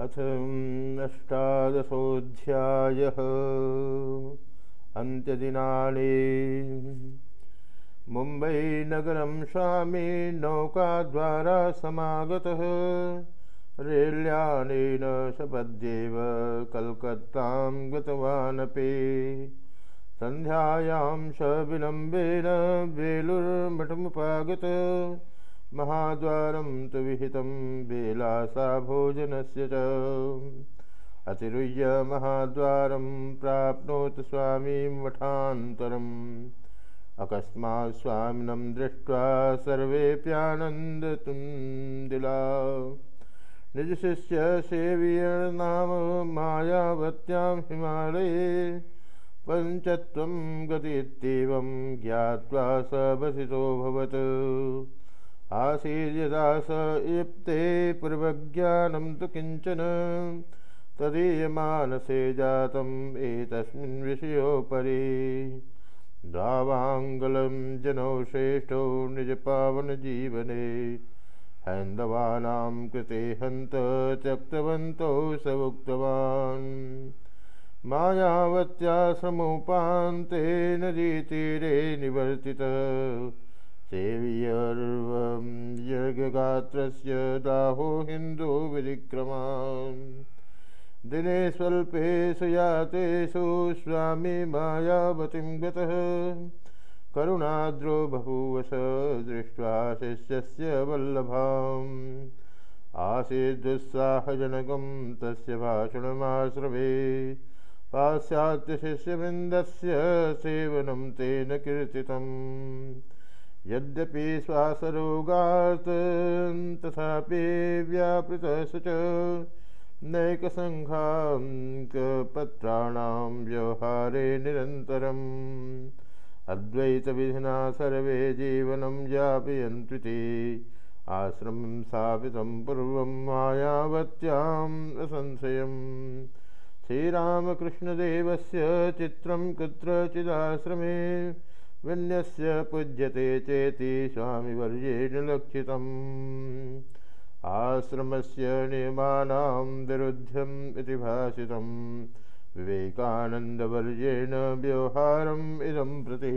अथ अष्टादशोऽध्यायः अन्त्यदिनानि मुम्बैनगरं स्वामी नौकाद्वारा समागतः। रेल्यानेन सपद्येव कल्कत्तां गतवानपि। सन्ध्यायां स विलम्बेन वेलुर्मठमुपागत महाद्वारं तु विहितं बेलासा भोजनस्य च। अतिरुह्य महाद्वारं प्राप्नोत् स्वामीं मठान्तरम् अकस्मात् स्वामिनं दृष्ट्वा सर्वेऽप्यानन्दतुं दिला निजशिष्य सेवीयर्नाम मायावत्यां हिमालये पञ्चत्वं गतीत्येवं ज्ञात्वा स वसितोऽभवत् इप्ते पूर्वज्ञानं तु किञ्चन तदीयमानसे जातम् एतस्मिन् विषयोपरि। द्वावाङ्गलं जनौ श्रेष्ठौ निजपावनजीवने। हैन्दवानां कृते हन्त त्यक्तवन्तौ स उक्तवान् मायावत्याश्रमोपान्ते नदीतीरे निवर्तित। सेव्यर्वं यज्ञगात्रस्य दाहो हिन्दुविधिक्रमान् दिने स्वल्पे सुयातेषु स्वामी मायावतीं गतः। करुणाद्रो बभूवश दृष्ट्वा शिष्यस्य वल्लभाम्। आसीद्दुस्साहजनकं तस्य भाषणमाश्रवे। पाश्चात्यशिष्यवृन्दस्य सेवनं तेन कीर्तितम् यद्यपि श्वासरोगात् तथापि व्यापृतस्य च नैकसङ्घाङ्कपत्राणां व्यवहारे निरन्तरम् अद्वैतविधिना सर्वे जीवनं यापयन्त्विति आश्रमं स्थापितं पूर्वं मायावत्याम् असंशयम्। श्रीरामकृष्णदेवस्य चित्रं कुत्रचिदाश्रमे विन्यस्य पूज्यते चेति स्वामिवर्येण लक्षितम् आश्रमस्य नियमानां विरुद्ध्यम् इति भाषितं विवेकानन्दवर्येण व्यवहारम् इदं प्रति।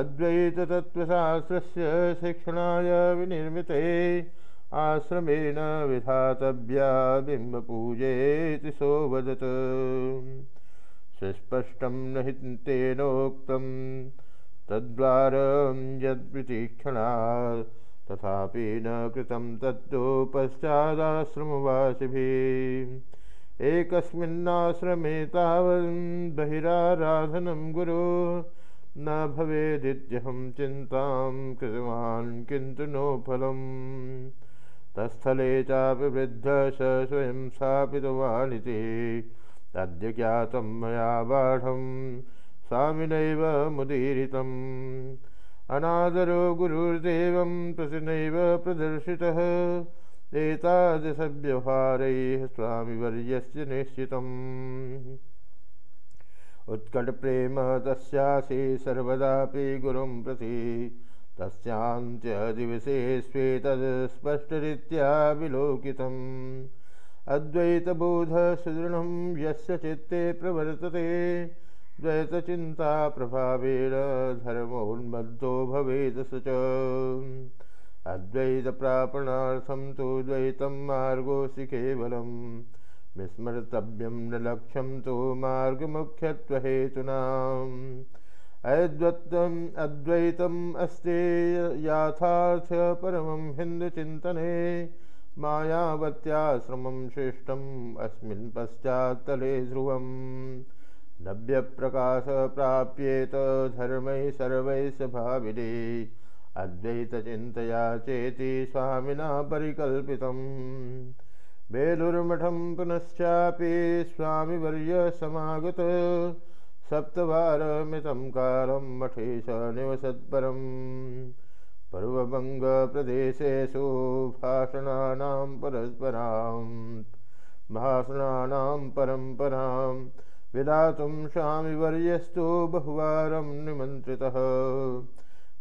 अद्वैततत्त्वशास्त्रस्य शिक्षणाय विनिर्मिते आश्रमेण विधातव्या बिम्बपूजेति सो वदत् सुस्पष्टं न तेनोक्तं तद्वारं यद्प्रतीक्षणा तथापि न कृतं तत्तु पश्चादाश्रमवासिभिः एकस्मिन्नाश्रमे तावन् बहिराराधनं गुरु, न चिन्तां कृतवान् किन्तु नो फलम्। तत्स्थले चापि वृद्धः स स्वयं स्थापितवानिति। अद्य ज्ञातं मया बाढं स्वामिनैव मुदीरितम्। अनादरो गुरुर्देवं प्रसिनैव प्रदर्शितः। एतादृशव्यवहारैः स्वामिवर्यस्य निश्चितम्। उत्कटप्रेम तस्यासि सर्वदापि गुरुं प्रति। तस्यान्त्यदिवसे स्वेतद् स्पष्टरीत्या विलोकितम् अद्वैतबोधसुदृढं यस्य चित्ते प्रवर्तते। द्वैतचिन्ताप्रभावेण धर्मोन्मद्धो भवेत् स च। अद्वैतप्रापणार्थं तु द्वैतं मार्गोऽसि केवलं विस्मर्तव्यं न लक्ष्यं तु मार्गमुख्यत्वहेतूनाम्। अद्वैतम् अस्ति याथार्थपरमं हिन्दुचिन्तने। मायावत्याश्रमं श्रेष्ठम् अस्मिन् पश्चात्तले ध्रुवम्। नव्यप्रकाशप्राप्येत धर्मैः सर्वैः स्वभाविने। अद्वैतचिन्तया चेति स्वामिना परिकल्पितम्। बेलुर्मठं पुनश्चापि स्वामिवर्य समागत। सप्तवारमितं कालं मठे स निवसत्परम् पर्वभङ्गप्रदेशेषु भाषणानां परस्परां, भाषणानां परम्परां विधातुं स्वामिवर्यस्तु बहुवारं निमन्त्रितः।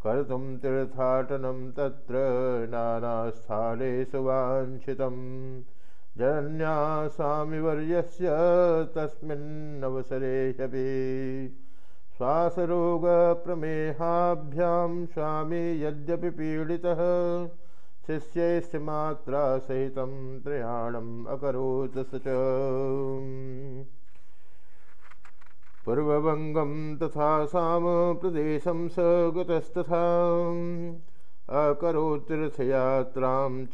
कर्तुं तीर्थाटनं तत्र नानास्थानेषु वाञ्छितं। जनन्या स्वामिवर्यस्य तस्मिन्नवसरे ह्यपि श्वासरोगप्रमेहाभ्यां स्वामी यद्यपि पीडितः शिष्यैश्च मात्रा सहितं प्रयाणम् अकरोत् स च। पूर्ववङ्गं तथा सामप्रदेशं स गतस्तथा अकरोत्तीर्थयात्रां च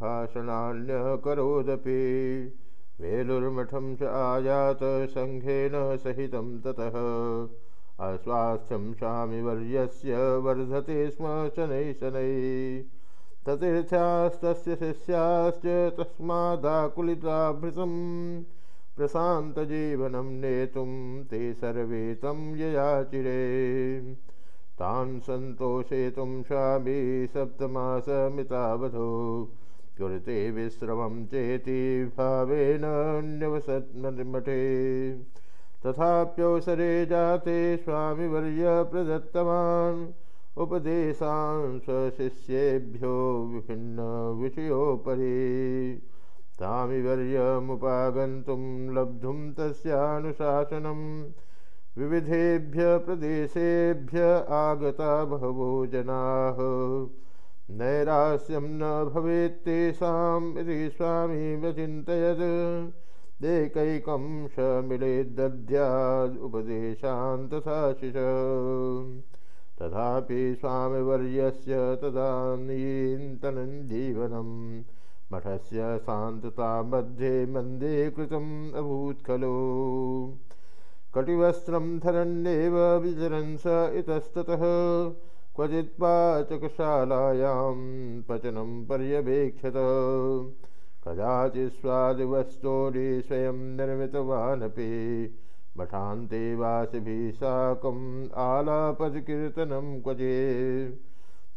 भाषणान्यकरोदपि वेलुर्मठं च आयात सङ्घेन सहितं ततः अस्वास्थ्यं स्वामिवर्यस्य वर्धते स्म शनैः शनैः ततीर्थ्यास्तस्य शिष्याश्च तस्मादाकुलिताभृतं प्रशान्तजीवनं नेतुं ते सर्वे तं ययाचिरे। तान् सन्तोषयितुं स्वामी सप्तमासमितावधो कुरुते विश्रमं चेति भावेन तथाप्यवसरे जाते स्वामिवर्य प्रदत्तवान्। उपदेशान् स्वशिष्येभ्यो विभिन्नविषयोपरि स्वामिवर्यमुपागन्तुं लब्धुं तस्यानुशासनम्। विविधेभ्य प्रदेशेभ्य आगता बहवो जनाः। नैरास्यं न भवेत्तेषाम् इति स्वामी व्यचिन्तयत्। उपदेशान् तथा शिष तथापि स्वामिवर्यस्य तदानीन्तनं जीवनं मठस्य शान्तता मध्ये मन्दे कृतम् अभूत् खलु। कटिवस्त्रं धरन्नेव विचरन् स इतस्ततः। क्वचित् पाचकशालायां पचनं पर्यवेक्षत। कदाचित् स्वादिवस्तूनि स्वयं निर्मितवानपि मठान्ते वासिभिः साकम् आलापदकीर्तनं क्वचित्।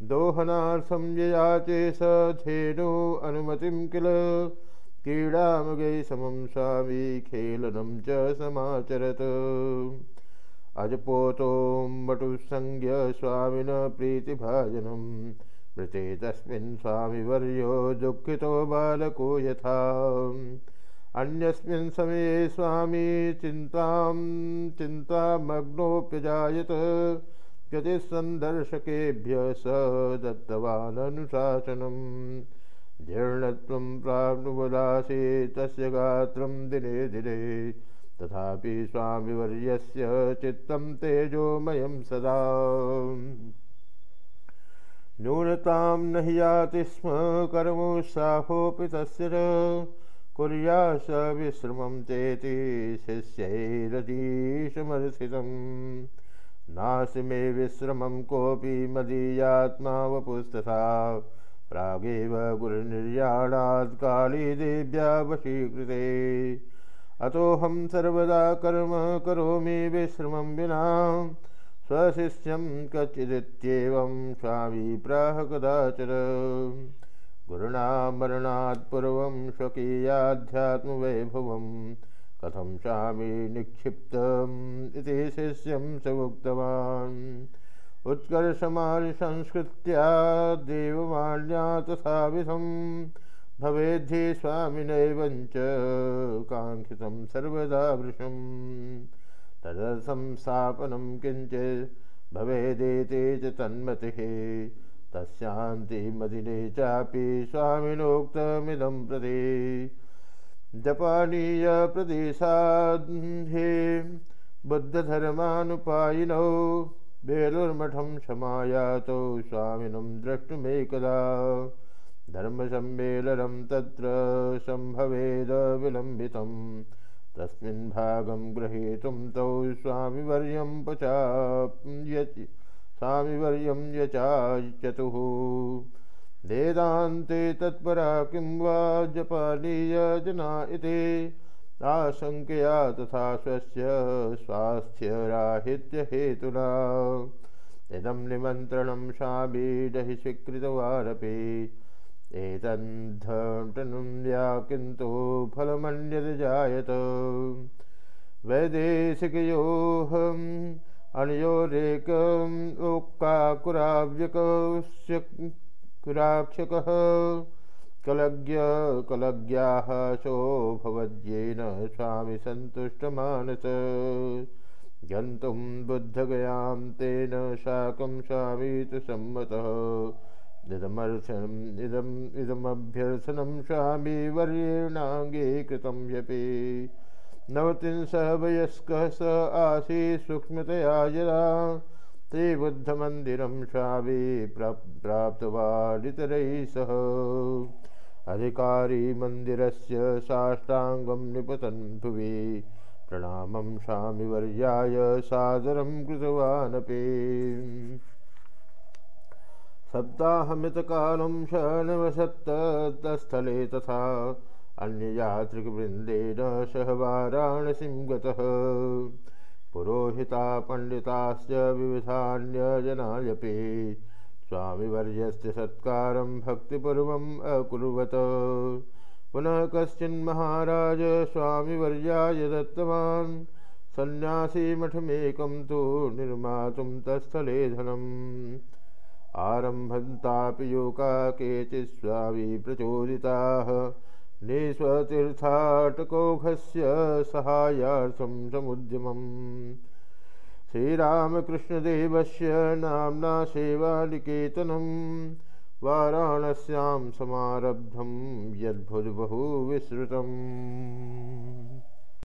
दोहनार्थं ययाचे स धेनो अनुमतिं किल? क्रीडामृगै समं स्वामी खेलनं च समाचरत्। अजपोतो मटुसंज्ञ स्वामिन प्रीतिभाजनं मृते तस्मिन् स्वामिवर्यो दुःखितो बालको यथा। अन्यस्मिन् समये स्वामी चिन्तां चिन्तामग्नोऽप्यजायत। गतिसन्दर्शकेभ्य स दत्तवाननुशासनम्। जीर्णत्वं प्राप्नुवदासे तस्य गात्रं दिने दिने। तथापि स्वामिवर्यस्य चित्तं तेजोमयं सदा न्यूनतां न हि याति स्म कर्मोत्साहोऽपि तस्य कुर्या स विश्रमं चेति शिष्यैरतीशमर्थितं नास्ति मे विश्रमं कोऽपि मदीयात्मा वपुस्तथा। प्रागेव गुरुनिर्याणात् कालीदेव्या वशीकृते। अतोऽहं सर्वदा कर्म करोमि विश्रमं विना। स्वशिष्यं कच्चिदित्येवं स्वामी प्राह कदाचन गुरुणा मरणात् पूर्वं स्वकीयाध्यात्मवैभवं। कथं स्वामी निक्षिप्तम् इति शिष्यं स उक्तवान् उत्कर्षमालिसंस्कृत्या देववाण्या तथा विधं। भवेद्धि स्वामिनैवञ्च काङ्क्षितं सर्वदा वृषं तदसंस्थापनं किञ्चित् भवेदेते च तन्मतिः। तस्यान्तिमदिने चापि स्वामिनोक्तमिदं प्रति। जपानीयप्रदेशाध्ये बुद्धधर्मानुपायिनौ बेलुर्मठं क्षमायातौ स्वामिनं द्रष्टुमेकदा। धर्मसम्मेलनं तत्र सम्भवेद विलम्बितं तस्मिन् भागं ग्रहीतुं तौ स्वामिवर्यं पचाप्यचि स्वामिवर्यं यचाचतुः वेदान्ते तत्परा किं वा जपालीयजना इति। आशङ्कया तथा स्वस्य स्वास्थ्यराहित्यहेतुना। इदं निमन्त्रणं शाबीडहि स्वीकृतवानपि एतन्धटनुया किन्तु फलमन्यजायत वैदेशिकयोऽहम् अनयोरेकम् ओक्काकुराव्यकस्य स्वामि बुद्धगयां तेन साकं स्वामी तु सम्मतः। इदमर्शनम् इदम् इदमभ्यर्थनं स्वामी वर्येणाङ्गीकृतं ह्यपि नवतिंसः वयस्कः स आसीत् सूक्ष्मतया यदा श्रीबुद्धमन्दिरं स्वामी प्राप्तवानितरैः सह। अधिकारी मन्दिरस्य साष्टाङ्गं निपतन् भुवि। प्रणामं स्वामिवर्याय सादरं कृतवानपि सप्ताहमितकालं शनवसत्तस्थले तथा अन्ययात्रिकवृन्देन सह वाराणसीं गतः। पुरोहिता पण्डिताश्च विविधान्यजनायपि स्वामिवर्यस्य सत्कारं भक्तिपूर्वम् अकुर्वत। पुनः कश्चिन्महाराज स्वामिवर्याय दत्तवान्, सन्न्यासीमठमेकं तु निर्मातुं तत्स्थले धनम्। आरम्भन्तापि योगा केचित् स्वामी प्रचोदिताः। निस्वतीर्थाटकोघस्य सहायार्थं समुद्यमम्। श्रीरामकृष्णदेवस्य नाम्ना सेवानिकेतनं वाराणस्यां समारब्धं विस्तृतम्